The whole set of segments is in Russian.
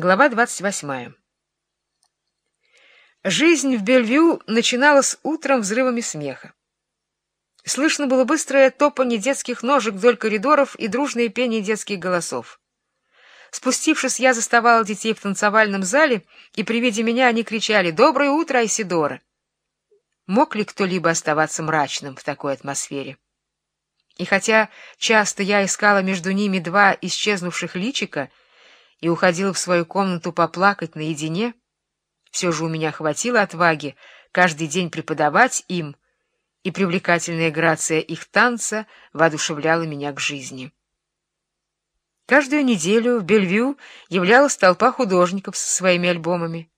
Глава 28. Жизнь в Бельвью начиналась утром взрывами смеха. Слышно было быстрое топанье детских ножек вдоль коридоров и дружное пение детских голосов. Спустившись, я заставала детей в танцевальном зале, и при виде меня они кричали «Доброе утро, Айсидора!». Мог ли кто-либо оставаться мрачным в такой атмосфере? И хотя часто я искала между ними два исчезнувших личика — и уходила в свою комнату поплакать наедине, все же у меня хватило отваги каждый день преподавать им, и привлекательная грация их танца воодушевляла меня к жизни. Каждую неделю в Бельвью являлась толпа художников со своими альбомами.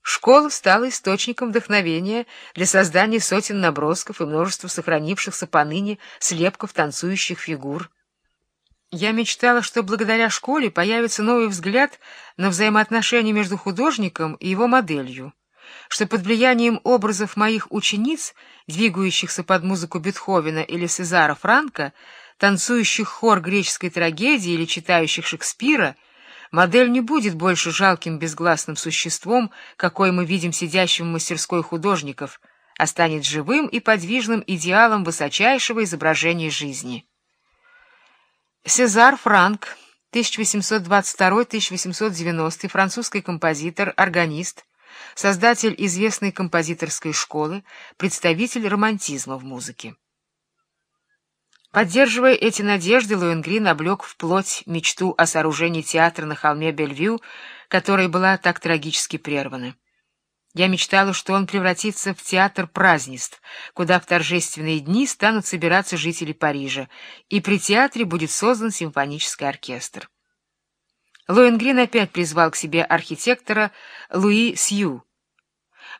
Школа стала источником вдохновения для создания сотен набросков и множества сохранившихся поныне слепков танцующих фигур. Я мечтала, что благодаря школе появится новый взгляд на взаимоотношения между художником и его моделью, что под влиянием образов моих учениц, двигающихся под музыку Бетховена или Сезара Франка, танцующих хор греческой трагедии или читающих Шекспира, модель не будет больше жалким безгласным существом, какой мы видим сидящим в мастерской художников, а станет живым и подвижным идеалом высочайшего изображения жизни. Сезар Франк, 1822-1890, французский композитор, органист, создатель известной композиторской школы, представитель романтизма в музыке. Поддерживая эти надежды, Лоенгрин облег в плоть мечту о сооружении театра на холме Бельвью, которая была так трагически прервана. Я мечтала, что он превратится в театр празднеств, куда в торжественные дни станут собираться жители Парижа, и при театре будет создан симфонический оркестр. Лоенгрин опять призвал к себе архитектора Луи Сью.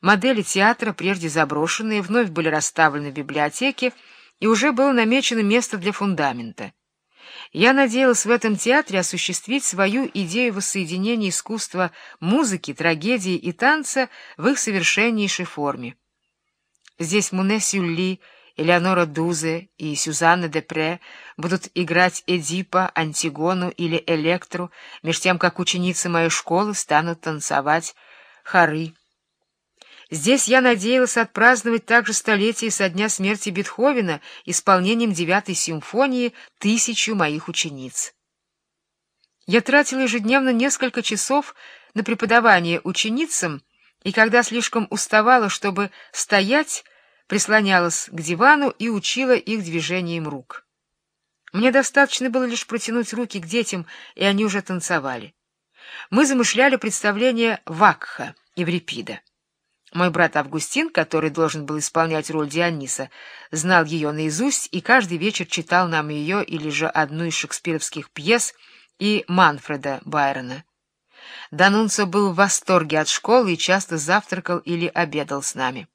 Модели театра, прежде заброшенные, вновь были расставлены в библиотеке, и уже было намечено место для фундамента. Я надеялась в этом театре осуществить свою идею воссоединения искусства музыки, трагедии и танца в их совершеннейшей форме. Здесь Муне Сюлли, Элеонора Дузе и Сюзанна Депре будут играть Эдипа, Антигону или Электру, меж тем, как ученицы моей школы станут танцевать хоры. Здесь я надеялась отпраздновать также столетие со дня смерти Бетховена исполнением девятой симфонии тысячу моих учениц. Я тратила ежедневно несколько часов на преподавание ученицам, и когда слишком уставала, чтобы стоять, прислонялась к дивану и учила их движением рук. Мне достаточно было лишь протянуть руки к детям, и они уже танцевали. Мы замышляли представление Вакха, Еврипида. Мой брат Августин, который должен был исполнять роль Диониса, знал ее наизусть и каждый вечер читал нам ее или же одну из шекспировских пьес и Манфреда Байрона. Данунцо был в восторге от школы и часто завтракал или обедал с нами.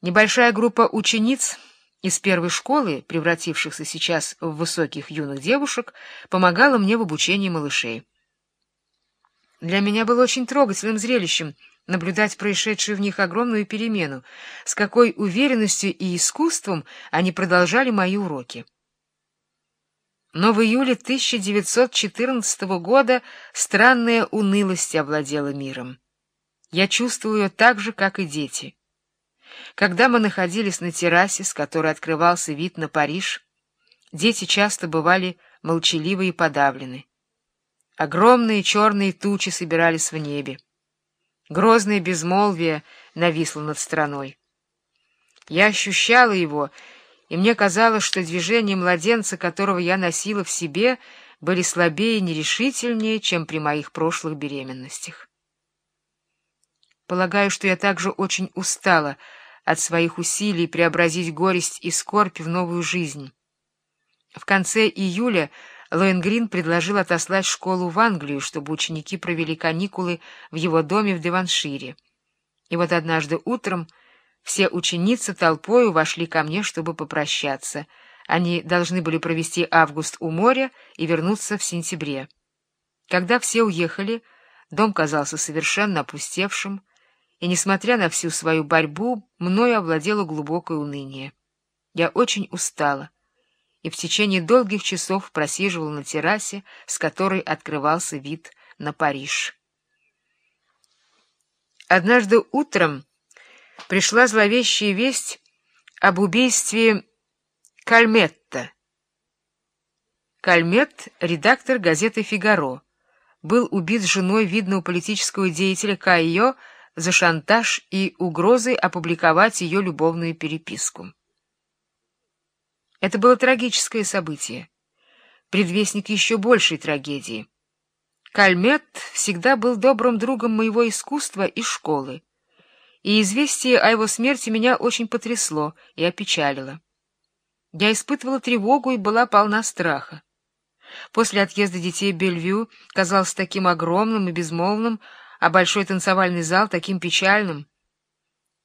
Небольшая группа учениц из первой школы, превратившихся сейчас в высоких юных девушек, помогала мне в обучении малышей. Для меня было очень трогательным зрелищем — наблюдать происшедшую в них огромную перемену, с какой уверенностью и искусством они продолжали мои уроки. Но в июле 1914 года странная унылость овладела миром. Я чувствовал ее так же, как и дети. Когда мы находились на террасе, с которой открывался вид на Париж, дети часто бывали молчаливы и подавлены. Огромные черные тучи собирались в небе. Грозное безмолвие нависло над страной. Я ощущала его, и мне казалось, что движения младенца, которого я носила в себе, были слабее и нерешительнее, чем при моих прошлых беременностях. Полагаю, что я также очень устала от своих усилий преобразить горесть и скорбь в новую жизнь. В конце июля Лоенгрин предложил отослать школу в Англию, чтобы ученики провели каникулы в его доме в Деваншире. И вот однажды утром все ученицы толпою вошли ко мне, чтобы попрощаться. Они должны были провести август у моря и вернуться в сентябре. Когда все уехали, дом казался совершенно опустевшим, и, несмотря на всю свою борьбу, мною овладело глубокое уныние. Я очень устала и в течение долгих часов просиживал на террасе, с которой открывался вид на Париж. Однажды утром пришла зловещая весть об убийстве Кальметта. Кальмет, редактор газеты «Фигаро», был убит женой видного политического деятеля Кайо за шантаж и угрозой опубликовать ее любовную переписку. Это было трагическое событие, предвестник еще большей трагедии. Кальмет всегда был добрым другом моего искусства и школы, и известие о его смерти меня очень потрясло и опечалило. Я испытывала тревогу и была полна страха. После отъезда детей Бельвю казался таким огромным и безмолвным, а большой танцевальный зал таким печальным.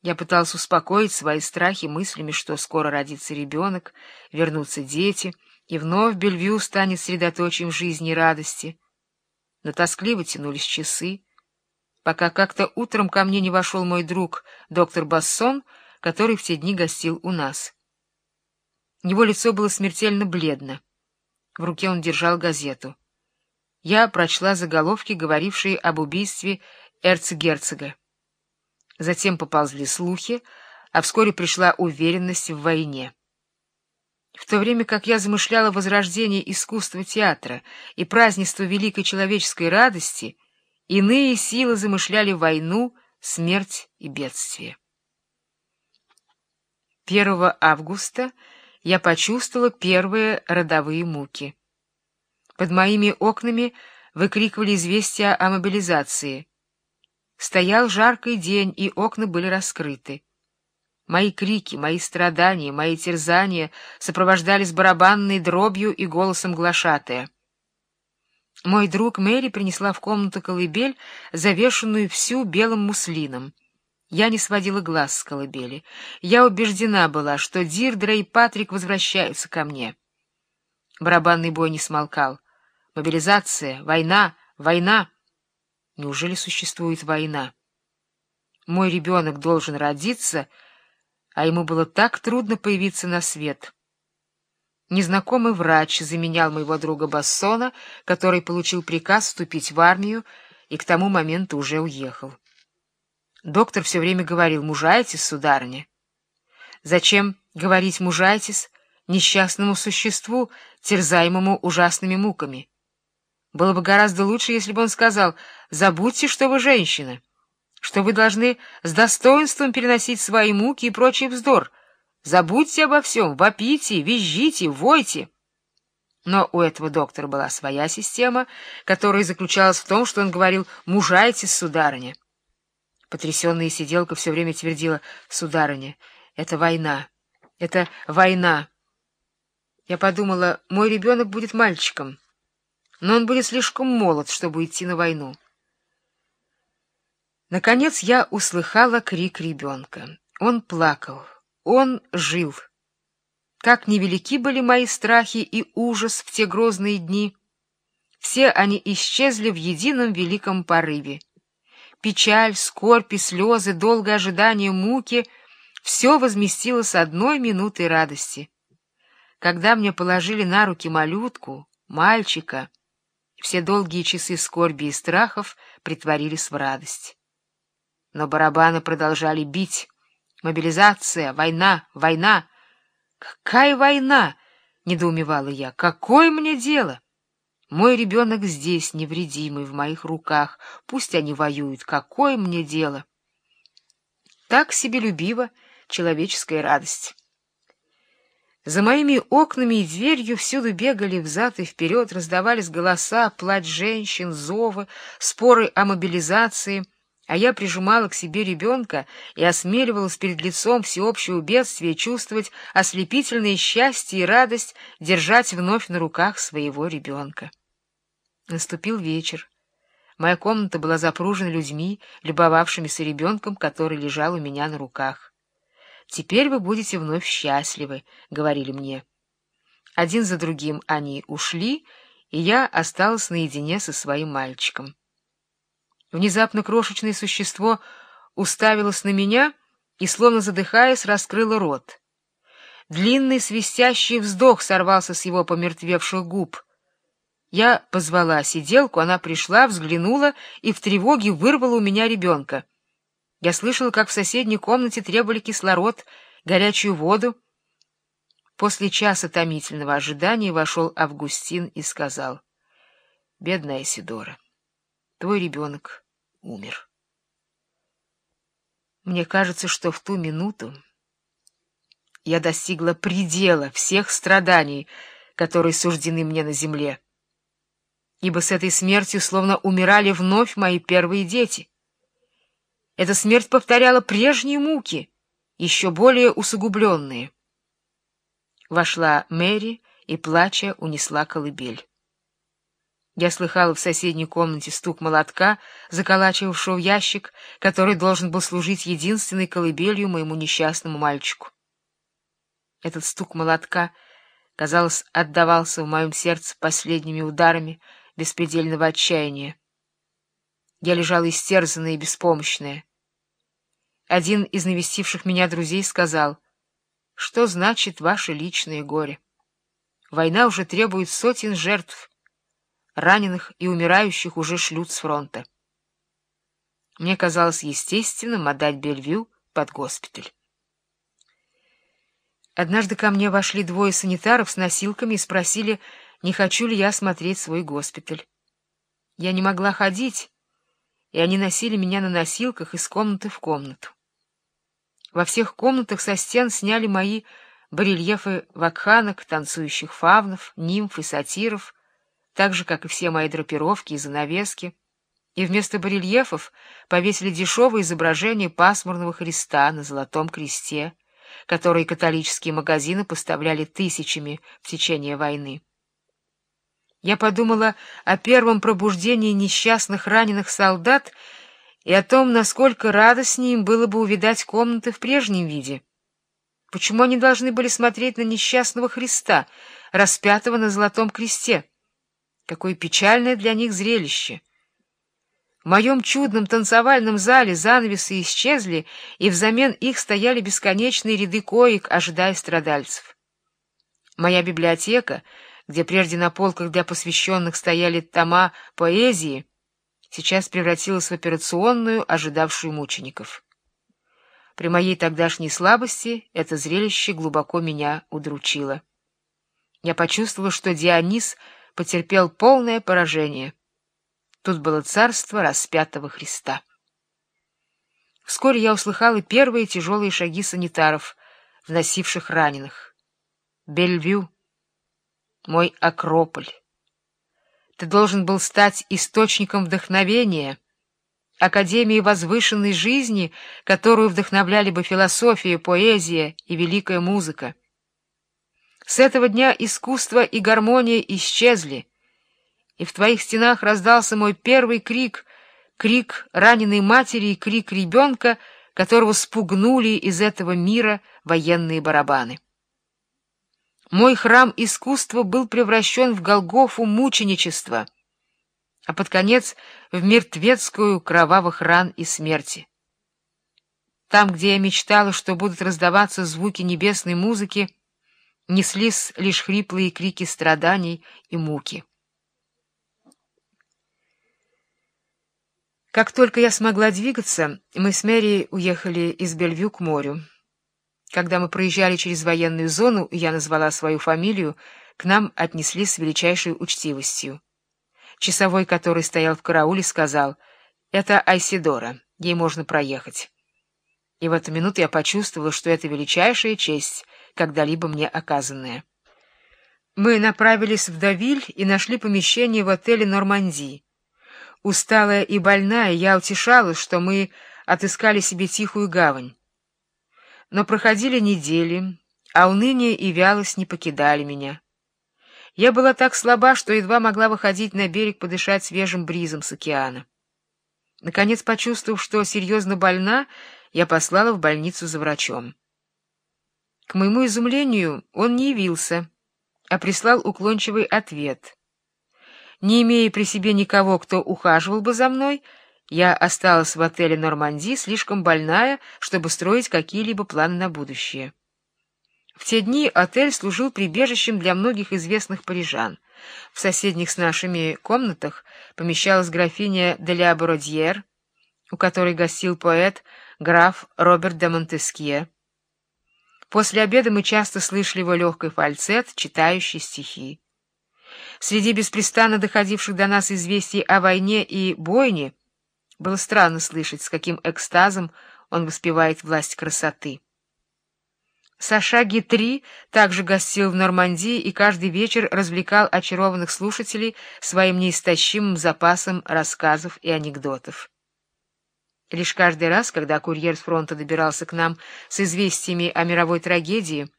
Я пытался успокоить свои страхи мыслями, что скоро родится ребенок, вернутся дети, и вновь Бельвью станет средоточием жизни и радости. Но тоскливо тянулись часы, пока как-то утром ко мне не вошел мой друг, доктор Бассон, который в те дни гостил у нас. Его лицо было смертельно бледно. В руке он держал газету. Я прочла заголовки, говорившие об убийстве эрцгерцога. Затем поползли слухи, а вскоре пришла уверенность в войне. В то время как я замышляла возрождение искусства театра и празднество великой человеческой радости, иные силы замышляли войну, смерть и бедствие. 1 августа я почувствовала первые родовые муки. Под моими окнами выкрикивали известия о мобилизации — Стоял жаркий день, и окна были раскрыты. Мои крики, мои страдания, мои терзания сопровождались барабанной дробью и голосом глашатая. Мой друг Мэри принесла в комнату колыбель, завешенную всю белым муслином. Я не сводила глаз с колыбели. Я убеждена была, что Дирдра и Патрик возвращаются ко мне. Барабанный бой не смолкал. Мобилизация, война, война. Неужели существует война? Мой ребенок должен родиться, а ему было так трудно появиться на свет. Незнакомый врач заменял моего друга Бассона, который получил приказ вступить в армию и к тому моменту уже уехал. Доктор все время говорил «мужайтесь, сударыня». Зачем говорить «мужайтесь» несчастному существу, терзаемому ужасными муками? Было бы гораздо лучше, если бы он сказал «забудьте, что вы женщина», что вы должны с достоинством переносить свои муки и прочий вздор. Забудьте обо всем, вопите, визжите, войте. Но у этого доктора была своя система, которая заключалась в том, что он говорил «мужайтесь, сударыня». Потрясенная сиделка все время твердила «сударыня, это война, это война». Я подумала, мой ребенок будет мальчиком но он будет слишком молод, чтобы идти на войну. Наконец я услыхала крик ребенка. Он плакал, он жил. Как невелики были мои страхи и ужас в те грозные дни, все они исчезли в едином великом порыве. Печаль, скорбь и слезы, долгое ожидание муки — все возместилось одной минутой радости. Когда мне положили на руки малютку, мальчика, все долгие часы скорби и страхов притворились в радость. Но барабаны продолжали бить. Мобилизация, война, война. Какая война? — недоумевала я. Какое мне дело? Мой ребенок здесь, невредимый, в моих руках. Пусть они воюют. Какое мне дело? Так себелюбива человеческая радость. За моими окнами и дверью всюду бегали взад и вперед, раздавались голоса, плач женщин, зовы, споры о мобилизации, а я прижимала к себе ребенка и осмеливалась перед лицом всеобщего бедствия чувствовать ослепительное счастье и радость держать вновь на руках своего ребенка. Наступил вечер. Моя комната была запружена людьми, любовавшимися ребенком, который лежал у меня на руках. «Теперь вы будете вновь счастливы», — говорили мне. Один за другим они ушли, и я осталась наедине со своим мальчиком. Внезапно крошечное существо уставилось на меня и, словно задыхаясь, раскрыло рот. Длинный свистящий вздох сорвался с его помертвевших губ. Я позвала сиделку, она пришла, взглянула и в тревоге вырвала у меня ребенка. Я слышала, как в соседней комнате требовали кислород, горячую воду. После часа томительного ожидания вошел Августин и сказал, — Бедная Сидора, твой ребенок умер. Мне кажется, что в ту минуту я достигла предела всех страданий, которые суждены мне на земле, ибо с этой смертью словно умирали вновь мои первые дети. Эта смерть повторяла прежние муки, еще более усугубленные. Вошла Мэри и, плача, унесла колыбель. Я слыхала в соседней комнате стук молотка, заколачивавшего в ящик, который должен был служить единственной колыбелью моему несчастному мальчику. Этот стук молотка, казалось, отдавался в моем сердце последними ударами беспредельного отчаяния. Я лежала истерзанная и беспомощная. Один из навестивших меня друзей сказал — что значит ваше личное горе? Война уже требует сотен жертв. Раненых и умирающих уже шлют с фронта. Мне казалось естественным отдать Бельвью под госпиталь. Однажды ко мне вошли двое санитаров с носилками и спросили, не хочу ли я смотреть свой госпиталь. Я не могла ходить, и они носили меня на носилках из комнаты в комнату. Во всех комнатах со стен сняли мои барельефы вакханок, танцующих фавнов, нимф и сатиров, так же, как и все мои драпировки и занавески, и вместо барельефов повесили дешевое изображение пасмурного Христа на золотом кресте, который католические магазины поставляли тысячами в течение войны. Я подумала о первом пробуждении несчастных раненых солдат и о том, насколько радостнее им было бы увидать комнаты в прежнем виде. Почему они должны были смотреть на несчастного Христа, распятого на золотом кресте? Какое печальное для них зрелище! В моем чудном танцевальном зале занавесы исчезли, и взамен их стояли бесконечные ряды коек, ожидая страдальцев. Моя библиотека, где прежде на полках для посвященных стояли тома поэзии, сейчас превратилась в операционную, ожидавшую мучеников. При моей тогдашней слабости это зрелище глубоко меня удручило. Я почувствовала, что Дионис потерпел полное поражение. Тут было царство распятого Христа. Вскоре я услыхала первые тяжелые шаги санитаров, вносивших раненых. Бельвю, мой Акрополь. Ты должен был стать источником вдохновения, академией возвышенной жизни, которую вдохновляли бы философия, поэзия и великая музыка. С этого дня искусство и гармония исчезли, и в твоих стенах раздался мой первый крик, крик раненой матери и крик ребенка, которого спугнули из этого мира военные барабаны. Мой храм искусства был превращен в Голгофу мученичества, а под конец в мертвецкую кровавых ран и смерти. Там, где я мечтала, что будут раздаваться звуки небесной музыки, неслись лишь хриплые крики страданий и муки. Как только я смогла двигаться, мы с Мэри уехали из Бельвю к морю. Когда мы проезжали через военную зону, я назвала свою фамилию, к нам отнесли с величайшей учтивостью. Часовой, который стоял в карауле, сказал, «Это Айсидора, ей можно проехать». И в эту минуту я почувствовала, что это величайшая честь, когда-либо мне оказанная. Мы направились в Давиль и нашли помещение в отеле «Норманди». Усталая и больная, я утешалась, что мы отыскали себе тихую гавань. Но проходили недели, а уныние и вялость не покидали меня. Я была так слаба, что едва могла выходить на берег подышать свежим бризом с океана. Наконец, почувствовав, что серьезно больна, я послала в больницу за врачом. К моему изумлению он не явился, а прислал уклончивый ответ. Не имея при себе никого, кто ухаживал бы за мной, я осталась в отеле «Норманди», слишком больная, чтобы строить какие-либо планы на будущее. В те дни отель служил прибежищем для многих известных парижан. В соседних с нашими комнатах помещалась графиня де ля Бородьер, у которой гостил поэт граф Роберт де Монтескье. После обеда мы часто слышали его легкий фальцет, читающий стихи. Среди беспрестанно доходивших до нас известий о войне и бойне было странно слышать, с каким экстазом он воспевает власть красоты. Саша Гитри также гостил в Нормандии и каждый вечер развлекал очарованных слушателей своим неистощимым запасом рассказов и анекдотов. Лишь каждый раз, когда курьер с фронта добирался к нам с известиями о мировой трагедии,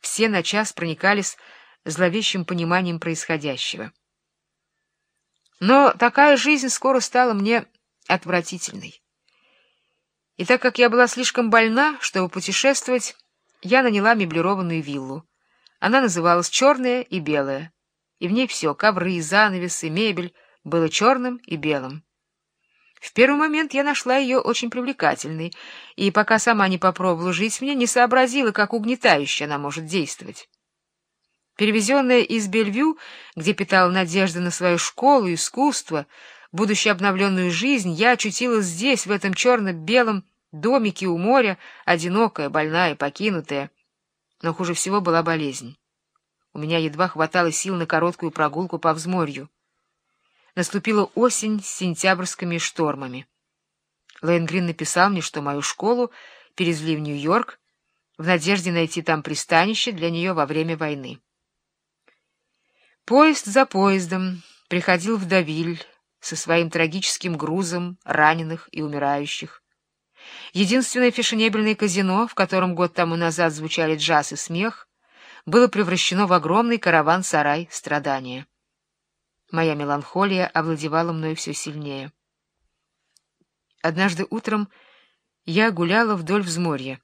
все на час проникались зловещим пониманием происходящего. Но такая жизнь скоро стала мне отвратительной. И так как я была слишком больна, чтобы путешествовать, я наняла меблированную виллу. Она называлась «Черная и белая», и в ней все — ковры, занавесы, мебель — было черным и белым. В первый момент я нашла ее очень привлекательной, и пока сама не попробовала жить мне, не сообразила, как угнетающе она может действовать. Перевезенная из Бельвю, где питала надежды на свою школу, искусство, будущую обновленную жизнь, я очутилась здесь, в этом черно-белом домике у моря, одинокая, больная, покинутая. Но хуже всего была болезнь. У меня едва хватало сил на короткую прогулку по взморью. Наступила осень с сентябрьскими штормами. Лэнгрин написал мне, что мою школу перевезли в Нью-Йорк в надежде найти там пристанище для нее во время войны. Поезд за поездом приходил в Давиль со своим трагическим грузом раненых и умирающих. Единственное фешенебельное казино, в котором год тому назад звучали джаз и смех, было превращено в огромный караван-сарай страдания. Моя меланхолия овладевала мной все сильнее. Однажды утром я гуляла вдоль взморья.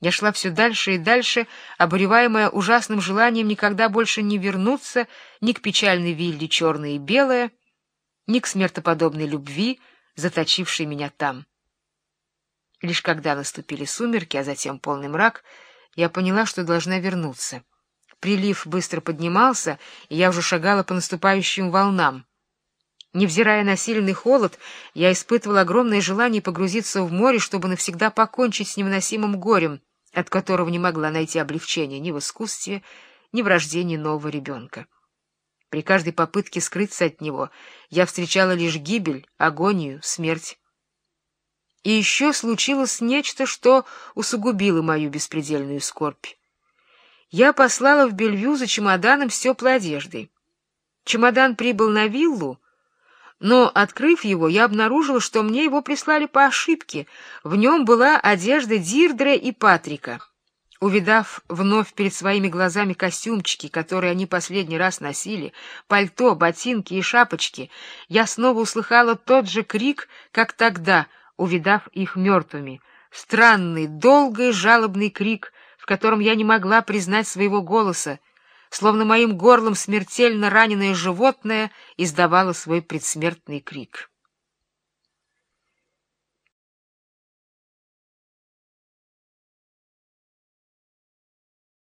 Я шла все дальше и дальше, обуреваемая ужасным желанием никогда больше не вернуться ни к печальной вилле черное и белое, ни к смертоподобной любви, заточившей меня там. Лишь когда наступили сумерки, а затем полный мрак, я поняла, что должна вернуться. Прилив быстро поднимался, и я уже шагала по наступающим волнам. Невзирая на сильный холод, я испытывала огромное желание погрузиться в море, чтобы навсегда покончить с невыносимым горем, от которого не могла найти облегчения ни в искусстве, ни в рождении нового ребенка. При каждой попытке скрыться от него я встречала лишь гибель, агонию, смерть. И еще случилось нечто, что усугубило мою беспредельную скорбь я послала в Бельвью за чемоданом с теплой одеждой. Чемодан прибыл на виллу, но, открыв его, я обнаружила, что мне его прислали по ошибке. В нем была одежда Дирдре и Патрика. Увидав вновь перед своими глазами костюмчики, которые они последний раз носили, пальто, ботинки и шапочки, я снова услыхала тот же крик, как тогда, увидав их мертвыми. Странный, долгий, жалобный крик — в котором я не могла признать своего голоса, словно моим горлом смертельно раненое животное издавало свой предсмертный крик.